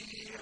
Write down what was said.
الذي